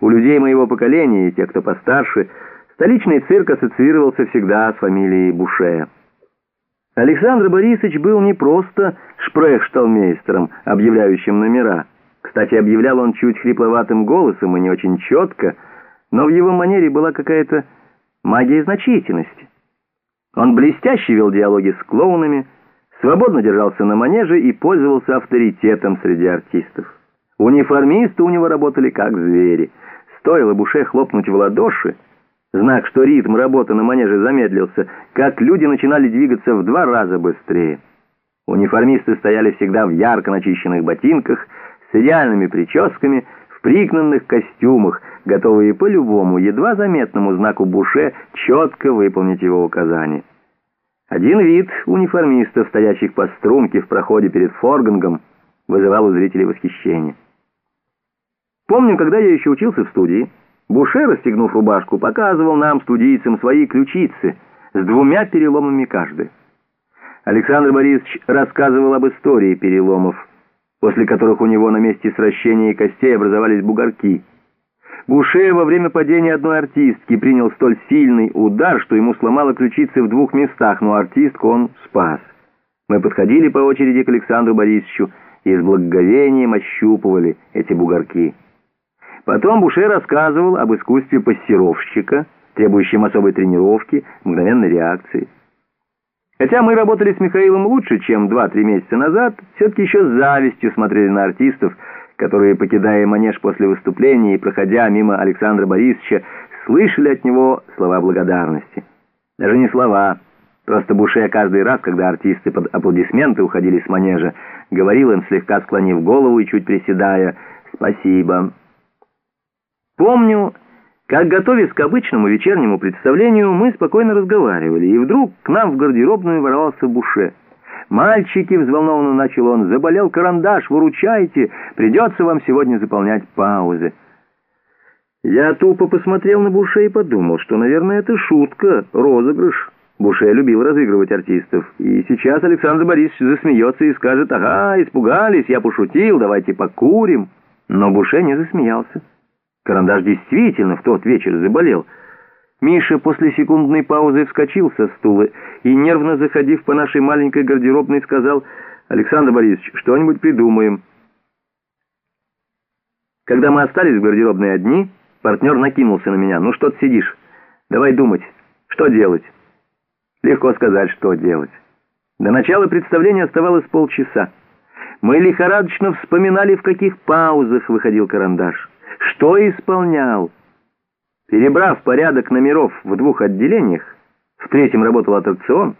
У людей моего поколения и тех, кто постарше, столичный цирк ассоциировался всегда с фамилией Буше. Александр Борисович был не просто шпрехшталмейстером, объявляющим номера. Кстати, объявлял он чуть хрипловатым голосом и не очень четко, но в его манере была какая-то магия значительности. Он блестяще вел диалоги с клоунами, свободно держался на манеже и пользовался авторитетом среди артистов. Униформисты у него работали как звери. Стоило Буше хлопнуть в ладоши, знак, что ритм работы на манеже замедлился, как люди начинали двигаться в два раза быстрее. Униформисты стояли всегда в ярко начищенных ботинках, с идеальными прическами, в пригнанных костюмах, готовые по любому, едва заметному знаку Буше четко выполнить его указания. Один вид униформистов, стоящих по струнке в проходе перед форгангом, вызывал у зрителей восхищение. Помню, когда я еще учился в студии, Буше, расстегнув рубашку, показывал нам, студийцам, свои ключицы с двумя переломами каждой. Александр Борисович рассказывал об истории переломов, после которых у него на месте сращения костей образовались бугорки. Буше во время падения одной артистки принял столь сильный удар, что ему сломало ключицы в двух местах, но артистку он спас. Мы подходили по очереди к Александру Борисовичу и с благоговением ощупывали эти бугорки. Потом Буше рассказывал об искусстве пассировщика, требующем особой тренировки, мгновенной реакции. Хотя мы работали с Михаилом лучше, чем 2-3 месяца назад, все-таки еще с завистью смотрели на артистов, которые, покидая манеж после выступления и проходя мимо Александра Борисовича, слышали от него слова благодарности. Даже не слова, просто Буше каждый раз, когда артисты под аплодисменты уходили с манежа, говорил им, слегка склонив голову и чуть приседая, «Спасибо». Помню, как, готовясь к обычному вечернему представлению, мы спокойно разговаривали, и вдруг к нам в гардеробную ворвался Буше. «Мальчики!» — взволнованно начал он. «Заболел карандаш, выручайте! Придется вам сегодня заполнять паузы». Я тупо посмотрел на Буше и подумал, что, наверное, это шутка, розыгрыш. Буше любил разыгрывать артистов. И сейчас Александр Борисович засмеется и скажет, «Ага, испугались, я пошутил, давайте покурим». Но Буше не засмеялся. Карандаш действительно в тот вечер заболел. Миша после секундной паузы вскочил со стула и, нервно заходив по нашей маленькой гардеробной, сказал, «Александр Борисович, что-нибудь придумаем». Когда мы остались в гардеробной одни, партнер накинулся на меня. «Ну что ты сидишь? Давай думать, что делать?» Легко сказать, что делать. До начала представления оставалось полчаса. Мы лихорадочно вспоминали, в каких паузах выходил карандаш. Что исполнял? Перебрав порядок номеров в двух отделениях, в третьем работал аттракцион,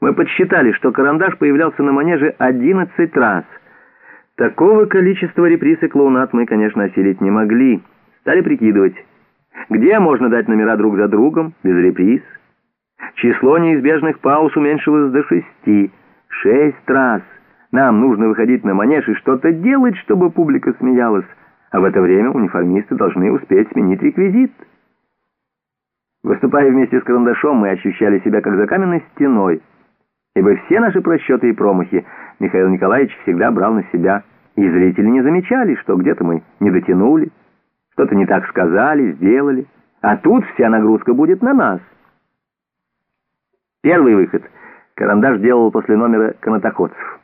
мы подсчитали, что карандаш появлялся на манеже 11 раз. Такого количества реприз и клоунат мы, конечно, осилить не могли. Стали прикидывать, где можно дать номера друг за другом, без реприз. Число неизбежных пауз уменьшилось до шести. Шесть раз. Нам нужно выходить на манеж и что-то делать, чтобы публика смеялась а в это время униформисты должны успеть сменить реквизит. Выступая вместе с карандашом, мы ощущали себя как за каменной стеной, ибо все наши просчеты и промахи Михаил Николаевич всегда брал на себя, и зрители не замечали, что где-то мы не дотянули, что-то не так сказали, сделали, а тут вся нагрузка будет на нас. Первый выход карандаш делал после номера канатоходцев.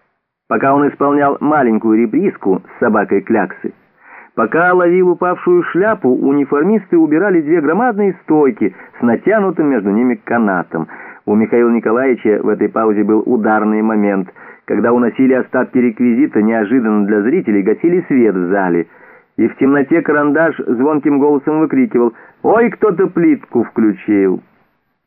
Пока он исполнял маленькую реприску с собакой Кляксы, Пока ловил упавшую шляпу, униформисты убирали две громадные стойки с натянутым между ними канатом. У Михаила Николаевича в этой паузе был ударный момент. Когда уносили остатки реквизита, неожиданно для зрителей гасили свет в зале. И в темноте карандаш звонким голосом выкрикивал «Ой, кто-то плитку включил!».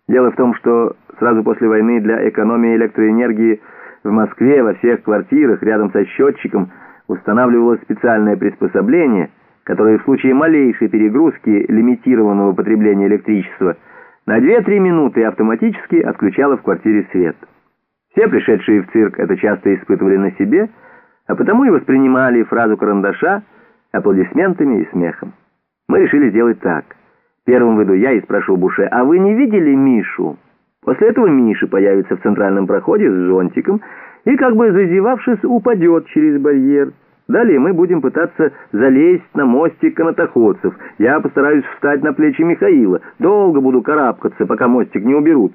Дело в том, что сразу после войны для экономии электроэнергии в Москве во всех квартирах рядом со счетчиком – устанавливалось специальное приспособление, которое в случае малейшей перегрузки лимитированного потребления электричества на 2-3 минуты автоматически отключало в квартире свет. Все пришедшие в цирк это часто испытывали на себе, а потому и воспринимали фразу карандаша аплодисментами и смехом. Мы решили сделать так. Первым выйду я и спрошу Буше, а вы не видели Мишу? После этого Миша появится в центральном проходе с зонтиком и, как бы зазевавшись, упадет через барьер. Далее мы будем пытаться залезть на мостик канатоходцев. Я постараюсь встать на плечи Михаила. Долго буду карабкаться, пока мостик не уберут.